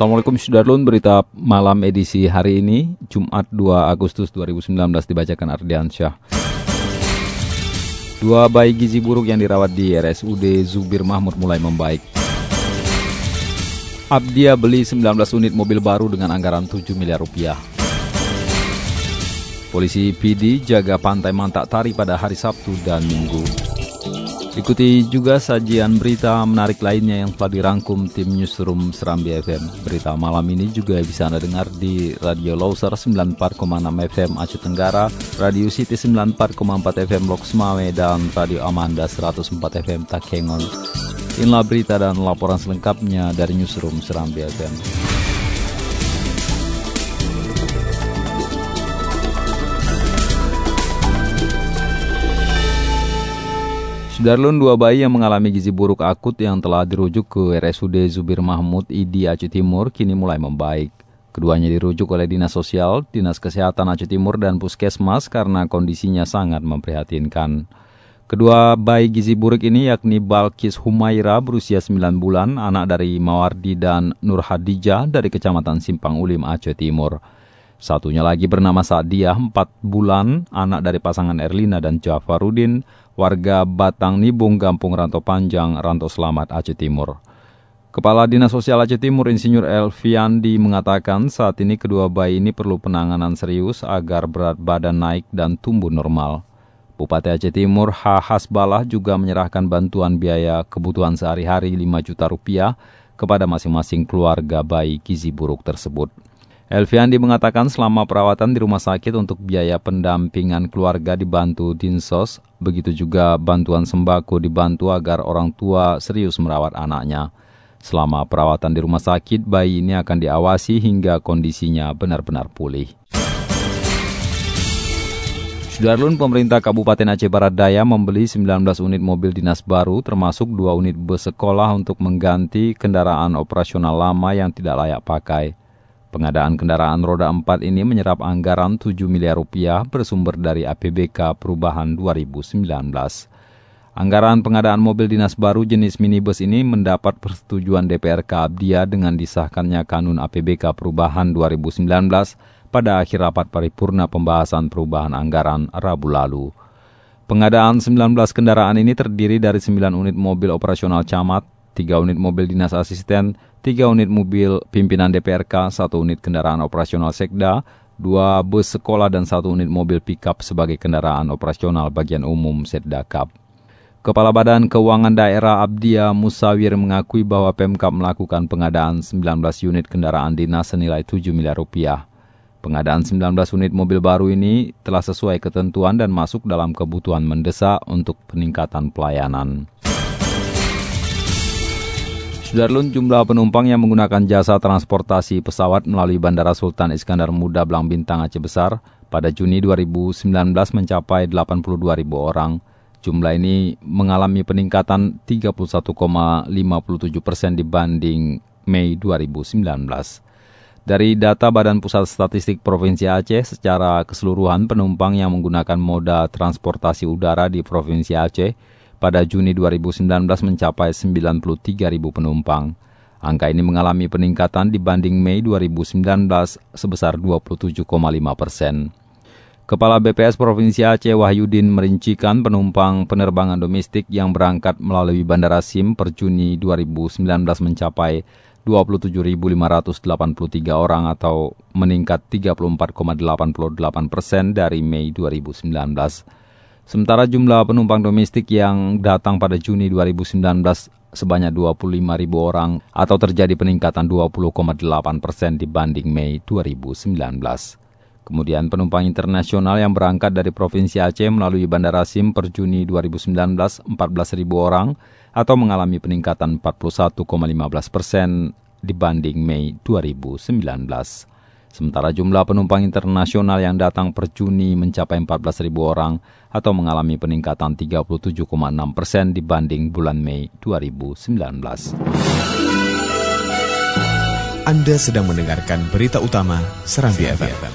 Assalamualaikum Sudarlun, berita malam edisi hari ini, Jumat 2 Agustus 2019 dibacakan Ardiansyah. Dua bayi gizi buruk yang dirawat di RSUD Zubir Mahmud mulai membaik. Abdia beli 19 unit mobil baru dengan anggaran 7 miliar rupiah. Polisi PD jaga pantai Mantak Tari pada hari Sabtu dan Minggu. Ikuti juga sajian berita menarik lainnya yang telah dirangkum tim Newsroom Serambi FM. Berita malam ini juga bisa Anda dengar di Radio Loser 94,6 FM Aceh Tenggara, Radio City 94,4 FM Lok Semawe, dan Radio Amanda 104 FM Takengon. Inilah berita dan laporan selengkapnya dari Newsroom Serambi FM. Sudarlun dua bayi yang mengalami gizi buruk akut yang telah dirujuk ke RSUD Zubir Mahmud ID Aceh Timur kini mulai membaik. Keduanya dirujuk oleh Dinas Sosial, Dinas Kesehatan Aceh Timur, dan Puskesmas karena kondisinya sangat memprihatinkan. Kedua bayi gizi buruk ini yakni Balkis Humaira berusia 9 bulan, anak dari Mawardi dan Nur Hadijah dari Kecamatan Simpang Ulim, Aceh Timur. Satunya lagi bernama Sadiah, 4 bulan, anak dari pasangan Erlina dan Jafarudin, warga Batang Nibung, Gampung Ranto Panjang, Ranto Selamat, Aceh Timur. Kepala Dinas Sosial Aceh Timur Insinyur Elviandi mengatakan saat ini kedua bayi ini perlu penanganan serius agar berat badan naik dan tumbuh normal. Bupati Aceh Timur H. Hasbalah juga menyerahkan bantuan biaya kebutuhan sehari-hari 5 juta rupiah kepada masing-masing keluarga bayi gizi buruk tersebut. Elviandi mengatakan selama perawatan di rumah sakit untuk biaya pendampingan keluarga dibantu Dinsos, begitu juga bantuan sembako dibantu agar orang tua serius merawat anaknya. Selama perawatan di rumah sakit, bayi ini akan diawasi hingga kondisinya benar-benar pulih. Sudarlun, pemerintah Kabupaten Aceh Barat Daya membeli 19 unit mobil dinas baru termasuk dua unit bus sekolah untuk mengganti kendaraan operasional lama yang tidak layak pakai. Pengadaan kendaraan roda 4 ini menyerap anggaran 7 miliar rupiah bersumber dari APBK Perubahan 2019. Anggaran pengadaan mobil dinas baru jenis minibus ini mendapat persetujuan DPRK Abdia dengan disahkannya Kanun APBK Perubahan 2019 pada akhir rapat paripurna pembahasan perubahan anggaran Rabu lalu. Pengadaan 19 kendaraan ini terdiri dari 9 unit mobil operasional camat, 3 unit mobil dinas asisten, 3 unit mobil pimpinan DPRK, 1 unit kendaraan operasional Sekda, 2 bus sekolah dan 1 unit mobil pickup sebagai kendaraan operasional bagian umum Setdakap. Kepala Badan Keuangan Daerah Abdia Musawir mengakui bahwa Pemkap melakukan pengadaan 19 unit kendaraan dinas senilai 7 miliar rupiah. Pengadaan 19 unit mobil baru ini telah sesuai ketentuan dan masuk dalam kebutuhan mendesak untuk peningkatan pelayanan. Sudarlun jumlah penumpang yang menggunakan jasa transportasi pesawat melalui Bandara Sultan Iskandar Muda Blang Bintang Aceh Besar pada Juni 2019 mencapai 82 ribu orang. Jumlah ini mengalami peningkatan 31,57 persen dibanding Mei 2019. Dari data Badan Pusat Statistik Provinsi Aceh, secara keseluruhan penumpang yang menggunakan moda transportasi udara di Provinsi Aceh pada Juni 2019 mencapai 93 ribu penumpang. Angka ini mengalami peningkatan dibanding Mei 2019 sebesar 27,5 persen. Kepala BPS Provinsi Aceh Wahyudin merincikan penumpang penerbangan domestik yang berangkat melalui Bandara SIM per Juni 2019 mencapai 27.583 orang atau meningkat 34,88 persen dari Mei 2019. Sementara jumlah penumpang domestik yang datang pada Juni 2019 sebanyak 25 ribu orang atau terjadi peningkatan 20,8 persen dibanding Mei 2019. Kemudian penumpang internasional yang berangkat dari Provinsi Aceh melalui Bandara SIM per Juni 2019 14 ribu orang atau mengalami peningkatan 41,15 persen dibanding Mei 2019. Sementara jumlah penumpang internasional yang datang per Juni mencapai 14.000 orang atau mengalami peningkatan 37,6 persen dibanding bulan Mei 2019. Anda sedang mendengarkan berita utama Serambi FM.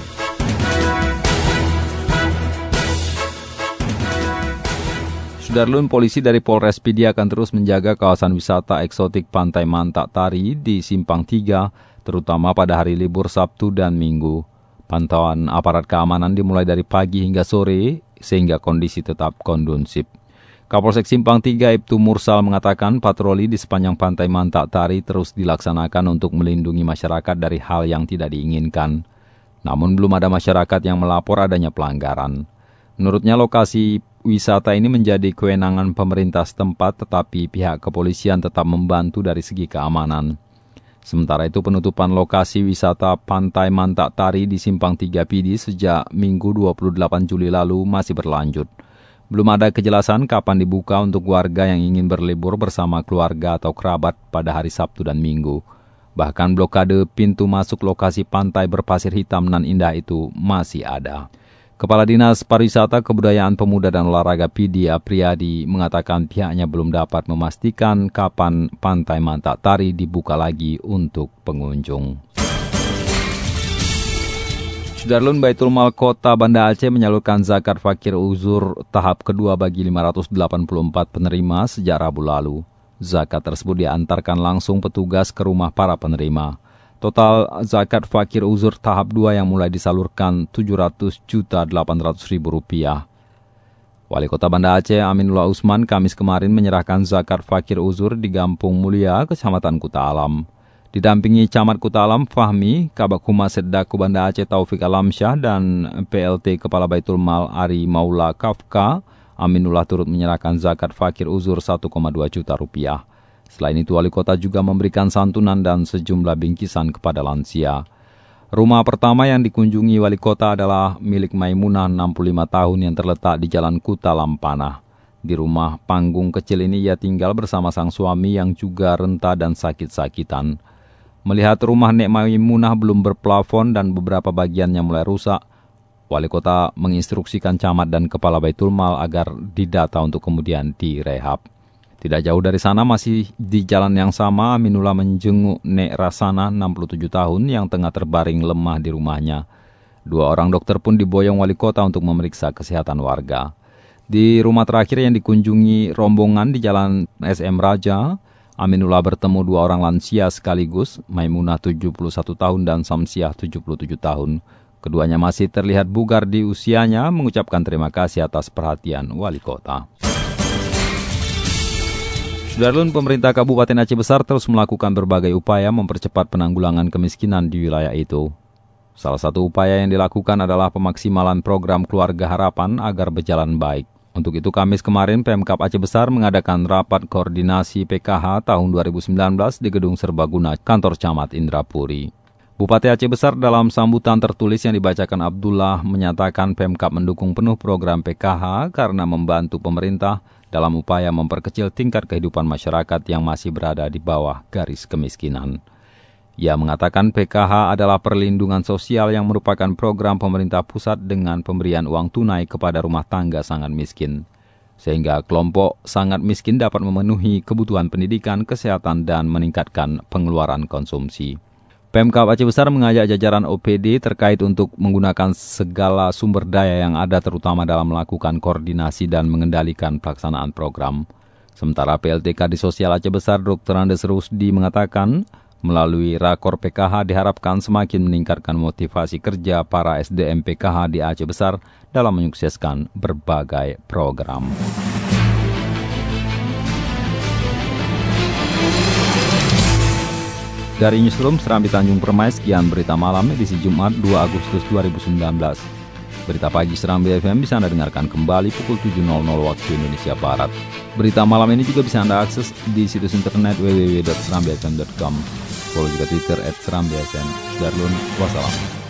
Sudarlun, polisi dari Polres Pidi akan terus menjaga kawasan wisata eksotik Pantai Mantak Tari di Simpang 3 terutama pada hari libur Sabtu dan Minggu. Pantauan aparat keamanan dimulai dari pagi hingga sore sehingga kondisi tetap kondusif. Kapolsek Simpang 3 Ibtu Mursal mengatakan patroli di sepanjang pantai Mantak Tari terus dilaksanakan untuk melindungi masyarakat dari hal yang tidak diinginkan. Namun belum ada masyarakat yang melapor adanya pelanggaran. Menurutnya lokasi wisata ini menjadi kewenangan pemerintah setempat tetapi pihak kepolisian tetap membantu dari segi keamanan. Sementara itu penutupan lokasi wisata Pantai Mantak Tari di Simpang 3 Pidi sejak Minggu 28 Juli lalu masih berlanjut. Belum ada kejelasan kapan dibuka untuk warga yang ingin berlibur bersama keluarga atau kerabat pada hari Sabtu dan Minggu. Bahkan blokade pintu masuk lokasi pantai berpasir hitam nan indah itu masih ada. Kepala Dinas Pariwisata Kebudayaan Pemuda dan Olahraga Pidi Apriyadi mengatakan pihaknya belum dapat memastikan kapan Pantai Mantak Tari dibuka lagi untuk pengunjung. Sudarlun Baitul Mal Kota Banda Aceh menyalurkan zakat fakir uzur tahap kedua bagi 584 penerima sejak Rabu lalu. Zakat tersebut diantarkan langsung petugas ke rumah para penerima. Total zakat fakir uzur tahap 2 yang mulai disalurkan 700 juta 800 ribu rupiah. Wali Kota Banda Aceh Aminullah Usman Kamis kemarin menyerahkan zakat fakir uzur di Gampung Mulia, Kecamatan Kuta Alam. Didampingi Camat Kuta Alam Fahmi, Kabak Humas Seddaku Banda Aceh Taufik Alamsyah, dan PLT Kepala Baitul Mal Ari Maula Kafka, Aminullah turut menyerahkan zakat fakir uzur 1,2 juta rupiah. Selain itu, wali kota juga memberikan santunan dan sejumlah bingkisan kepada lansia. Rumah pertama yang dikunjungi wali kota adalah milik Maimunah 65 tahun yang terletak di Jalan Kuta Lampanah. Di rumah panggung kecil ini ia tinggal bersama sang suami yang juga renta dan sakit-sakitan. Melihat rumah Nek Maimunah belum berplafon dan beberapa bagiannya mulai rusak, wali kota menginstruksikan camat dan kepala Baitul Mal agar didata untuk kemudian direhab. Tidak jauh dari sana masih di jalan yang sama Aminullah menjenguk Nek Rasana 67 tahun yang tengah terbaring lemah di rumahnya. Dua orang dokter pun diboyong wali kota untuk memeriksa kesehatan warga. Di rumah terakhir yang dikunjungi rombongan di jalan SM Raja, Aminullah bertemu dua orang lansia sekaligus, Maimunah 71 tahun dan Samsiah 77 tahun. Keduanya masih terlihat bugar di usianya mengucapkan terima kasih atas perhatian wali kota. Sudarlun, pemerintah Kabupaten Aceh Besar terus melakukan berbagai upaya mempercepat penanggulangan kemiskinan di wilayah itu. Salah satu upaya yang dilakukan adalah pemaksimalan program Keluarga Harapan agar berjalan baik. Untuk itu Kamis kemarin Pemkap Aceh Besar mengadakan rapat koordinasi PKH tahun 2019 di Gedung Serbaguna Kantor Camat Indrapuri. Bupati Aceh Besar dalam sambutan tertulis yang dibacakan Abdullah menyatakan Pemkap mendukung penuh program PKH karena membantu pemerintah dalam upaya memperkecil tingkat kehidupan masyarakat yang masih berada di bawah garis kemiskinan. Ia mengatakan PKH adalah perlindungan sosial yang merupakan program pemerintah pusat dengan pemberian uang tunai kepada rumah tangga sangat miskin. Sehingga kelompok sangat miskin dapat memenuhi kebutuhan pendidikan, kesehatan, dan meningkatkan pengeluaran konsumsi. Pemkap Aceh Besar mengajak jajaran OPD terkait untuk menggunakan segala sumber daya yang ada terutama dalam melakukan koordinasi dan mengendalikan pelaksanaan program. Sementara PLTK di Sosial Aceh Besar Dr. Andes Rusdi mengatakan, melalui rakor PKH diharapkan semakin meningkatkan motivasi kerja para SDM PKH di Aceh Besar dalam menyukseskan berbagai program. Dari Newsroom Serambi Tanjung Permai, sekian berita malam edisi Jumat 2 Agustus 2019. Berita pagi Serambi FM bisa Anda dengarkan kembali pukul 7.00 waktu Indonesia Barat. Berita malam ini juga bisa Anda akses di situs internet www.serambifm.com. Follow juga Twitter at Serambi. Darlun, wassalam.